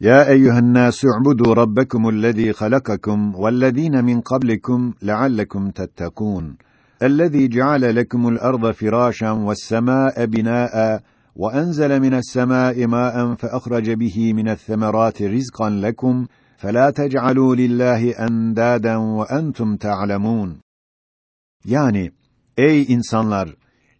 يا أيها الناس اعبدوا ربكم الذي خلقكم والذين من قبلكم لعلكم تتقون الذي جعل لكم الأرض فراشا والسماء بناء وأنزل من السماء ماء فأخرج به من الثمرات رزقا لكم فلا تجعلوا لله أندادا وأنتم تعلمون Yani ey insanlar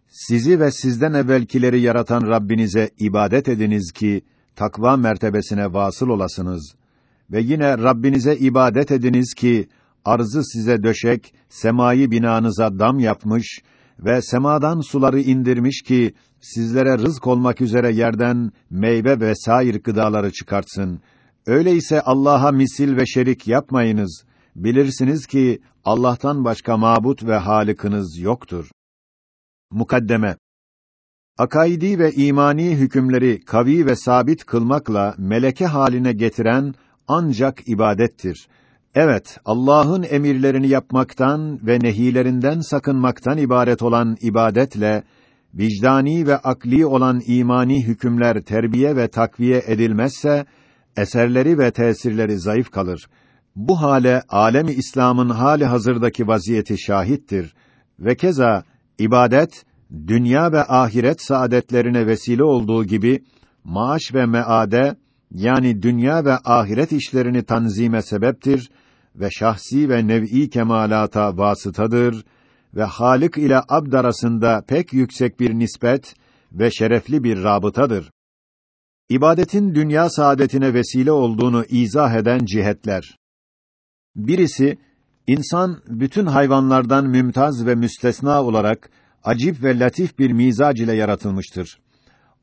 sizi ve sizden evvelkileri yaratan Rabbinize ibadet ediniz ki takva mertebesine vasıl olasınız ve yine Rabbinize ibadet ediniz ki arzı size döşek, semayı binanıza dam yapmış ve semadan suları indirmiş ki sizlere rızk olmak üzere yerden meyve ve sair gıdaları çıkartsın. Öyleyse Allah'a misil ve şerik yapmayınız. Bilirsiniz ki Allah'tan başka mabut ve halikiniz yoktur. Mukaddeme Akaidi ve imani hükümleri kavi ve sabit kılmakla meleke haline getiren ancak ibadettir. Evet, Allah'ın emirlerini yapmaktan ve nehilerinden sakınmaktan ibaret olan ibadetle vicdani ve akli olan imani hükümler terbiye ve takviye edilmezse eserleri ve tesirleri zayıf kalır. Bu hale alemi İslam'ın hali hazırdaki vaziyeti şahittir ve keza ibadet dünya ve ahiret saadetlerine vesile olduğu gibi maaş ve meade yani dünya ve ahiret işlerini tanzime sebeptir ve şahsi ve nev'i kemalata vasıtadır ve Halik ile abd arasında pek yüksek bir nispet ve şerefli bir rabıtadır. İbadetin dünya saadetine vesile olduğunu izah eden cihetler. Birisi insan bütün hayvanlardan mümtaz ve müstesna olarak acip ve latif bir mizac ile yaratılmıştır.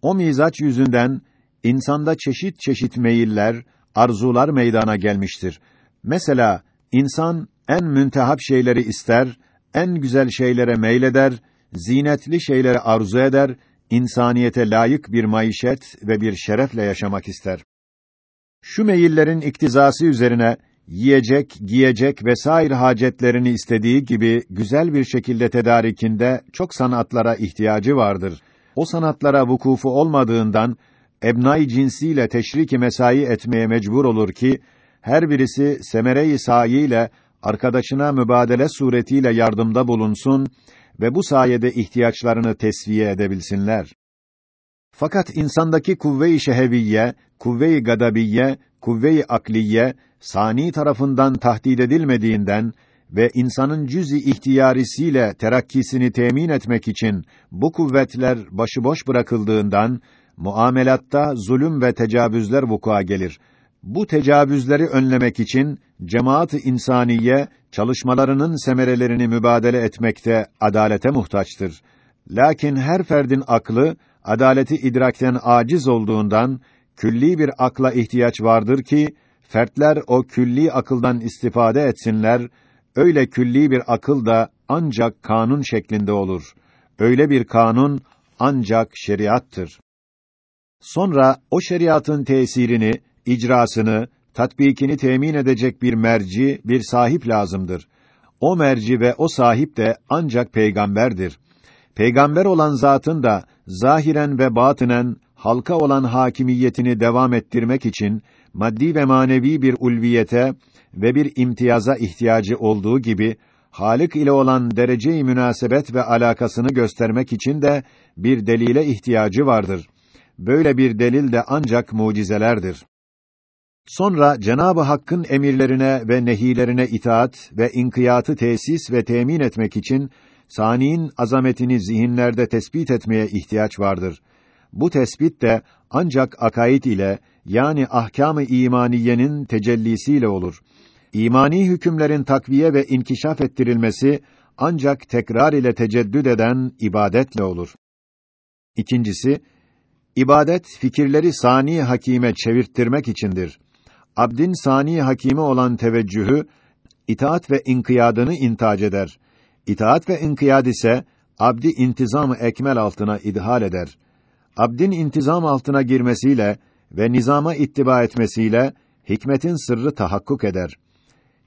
O mizaç yüzünden insanda çeşit çeşit meyiller, arzular meydana gelmiştir. Mesela insan en müntehap şeyleri ister, en güzel şeylere meyleder, zinetli şeyleri arzu eder, insaniyete layık bir maişet ve bir şerefle yaşamak ister. Şu meyillerin iktizası üzerine yiyecek, giyecek vesaire hacetlerini istediği gibi güzel bir şekilde tedarikinde çok sanatlara ihtiyacı vardır. O sanatlara vukufu olmadığından ebnai cinsiyle teşriki mesai etmeye mecbur olur ki her birisi semere-i sayi ile arkadaşına mübadele suretiyle yardımda bulunsun ve bu sayede ihtiyaçlarını tesviye edebilsinler. Fakat insandaki kuvve-i şeheviyye, kuvve-i gadabiyye, kuvve-i akliye sani tarafından tahdid edilmediğinden ve insanın cüz-i ihtiyarisiyle terakkisini temin etmek için bu kuvvetler başıboş bırakıldığından muamelatta zulüm ve tecavüzler vuku'a gelir. Bu tecavüzleri önlemek için cemaat-ı insaniye çalışmalarının semerelerini mübadele etmekte adalete muhtaçtır. Lakin her ferdin aklı adaleti idrakten aciz olduğundan külli bir akla ihtiyaç vardır ki fertler o külli akıldan istifade etsinler. Öyle külli bir akıl da ancak kanun şeklinde olur. Öyle bir kanun ancak şeriattır. Sonra o şeriatın tesirini, icrasını, tatbikini temin edecek bir merci, bir sahip lazımdır. O merci ve o sahip de ancak peygamberdir. Peygamber olan zatın da zahiren ve batinen halka olan hakimiyetini devam ettirmek için maddi ve manevi bir ulviyete ve bir imtiyaza ihtiyacı olduğu gibi Halik ile olan derece-i münasebet ve alakasını göstermek için de bir delile ihtiyacı vardır. Böyle bir delil de ancak mucizelerdir. Sonra Cenabı Hakk'ın emirlerine ve nehilerine itaat ve inkiyatı tesis ve temin etmek için saniin azametini zihinlerde tespit etmeye ihtiyaç vardır. Bu tespit de ancak akaid ile yani ahkâm-ı imaniyenin tecellisiyle olur. İmani hükümlerin takviye ve inkişaf ettirilmesi ancak tekrar ile teceddüd eden ibadetle olur. İkincisi, ibadet fikirleri sani hakime çevirttirmek içindir. Abdin sani hakime olan teveccühü itaat ve inkiyadını intac eder. İtaat ve inkiyad ise abdi intizamı ekmel altına idhal eder. Abdin intizam altına girmesiyle ve nizama ittiba etmesiyle hikmetin sırrı tahakkuk eder.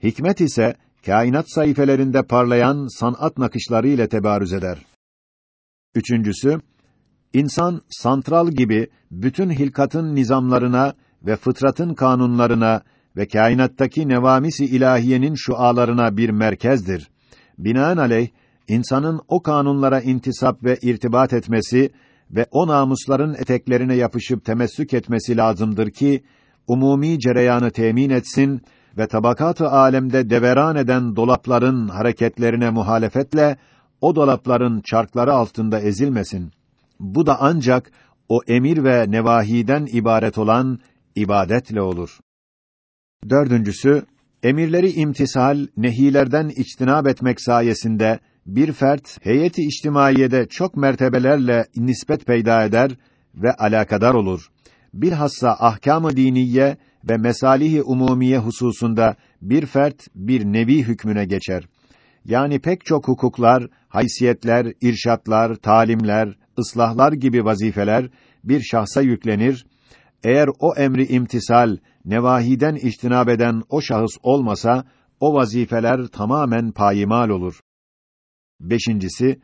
Hikmet ise kainat sayfelerinde parlayan sanat nakışları ile tebarüz eder. Üçüncüsü, insan santral gibi bütün hilkatın nizamlarına ve fıtratın kanunlarına ve kainattaki nevamisi ilahiyenin şualarına bir merkezdir. Binaenaleyh insanın o kanunlara intisap ve irtibat etmesi ve o namusların eteklerine yapışıp temessük etmesi lazımdır ki umumi cereyanı temin etsin ve tabakat-ı alemde deveran eden dolapların hareketlerine muhalefetle o dolapların çarkları altında ezilmesin. Bu da ancak o emir ve nevahiden ibaret olan ibadetle olur. Dördüncüsü, emirleri imtisal, nehilerden içtinab etmek sayesinde bir fert heyeti içtimaiyede çok mertebelerle nispet peyda eder ve alakadar olur. Bilhassa ahkâm-ı diniye ve mesalihi umumiye hususunda bir fert bir nevi hükmüne geçer. Yani pek çok hukuklar, haysiyetler, irşatlar, talimler, ıslahlar gibi vazifeler bir şahsa yüklenir. Eğer o emri imtisal, nevahiden içtinab eden o şahıs olmasa, o vazifeler tamamen payimal olur. Beşincisi,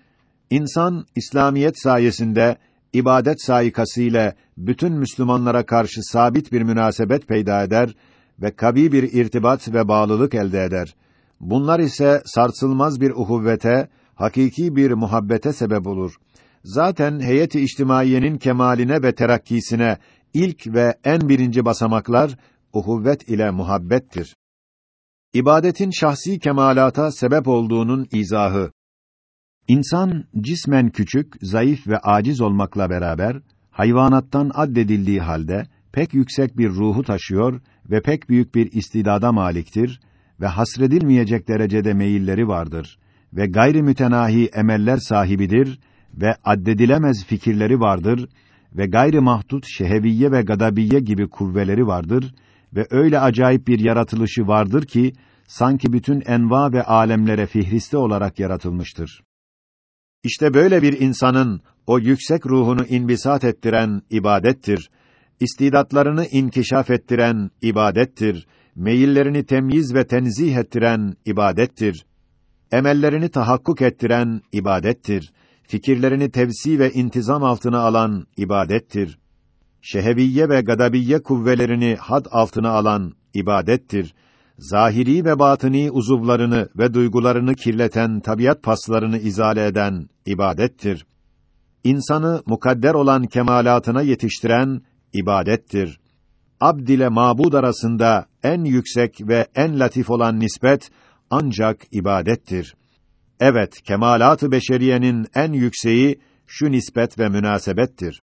insan İslamiyet sayesinde ibadet sayikasıyla bütün Müslümanlara karşı sabit bir münasebet peyda eder ve kabi bir irtibat ve bağlılık elde eder. Bunlar ise sarsılmaz bir uhuvvete, hakiki bir muhabbete sebep olur. Zaten heyeti içtimaiyenin kemaline ve terakkisine ilk ve en birinci basamaklar uhuvvet ile muhabbettir. İbadetin şahsi kemalata sebep olduğunun izahı. İnsan cismen küçük, zayıf ve aciz olmakla beraber hayvanattan addedildiği halde pek yüksek bir ruhu taşıyor ve pek büyük bir istidada maliktir ve hasredilmeyecek derecede meyilleri vardır ve gayri mütenahi emeller sahibidir ve addedilemez fikirleri vardır ve gayri mahdut şeheviye ve gadabiye gibi kuvveleri vardır ve öyle acayip bir yaratılışı vardır ki sanki bütün enva ve alemlere fihriste olarak yaratılmıştır. İşte böyle bir insanın o yüksek ruhunu inbisat ettiren ibadettir. İstidatlarını inkişaf ettiren ibadettir. Meyillerini temyiz ve tenzih ettiren ibadettir. Emellerini tahakkuk ettiren ibadettir. Fikirlerini tevsi ve intizam altına alan ibadettir. Şeheviye ve gadabiye kuvvelerini had altına alan ibadettir zahiri ve batini uzuvlarını ve duygularını kirleten tabiat paslarını izale eden ibadettir. İnsanı mukadder olan kemalatına yetiştiren ibadettir. Abd ile mabud arasında en yüksek ve en latif olan nispet ancak ibadettir. Evet, kemalat-ı beşeriyenin en yükseği şu nispet ve münasebettir.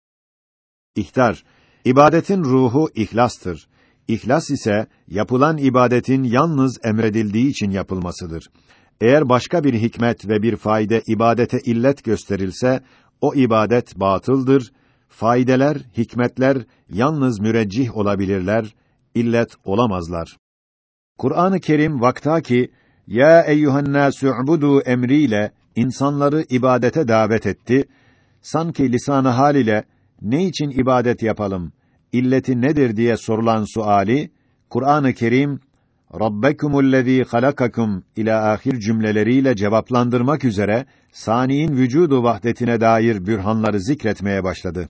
İhtar, ibadetin ruhu ihlastır. İhlas ise yapılan ibadetin yalnız emredildiği için yapılmasıdır. Eğer başka bir hikmet ve bir fayda ibadete illet gösterilse o ibadet batıldır. Faydeler, hikmetler yalnız müreccih olabilirler, illet olamazlar. Kur'an-ı Kerim vaktaki ya eyyuhen nâs'u'budu emriyle insanları ibadete davet etti. Sanki lisan-ı hal ile ne için ibadet yapalım? İlleti nedir diye sorulan suali Kur'an-ı Kerim Rabbekumullezî halakakum ila ahir cümleleriyle cevaplandırmak üzere saniin vücudu vahdetine dair bürhanları zikretmeye başladı.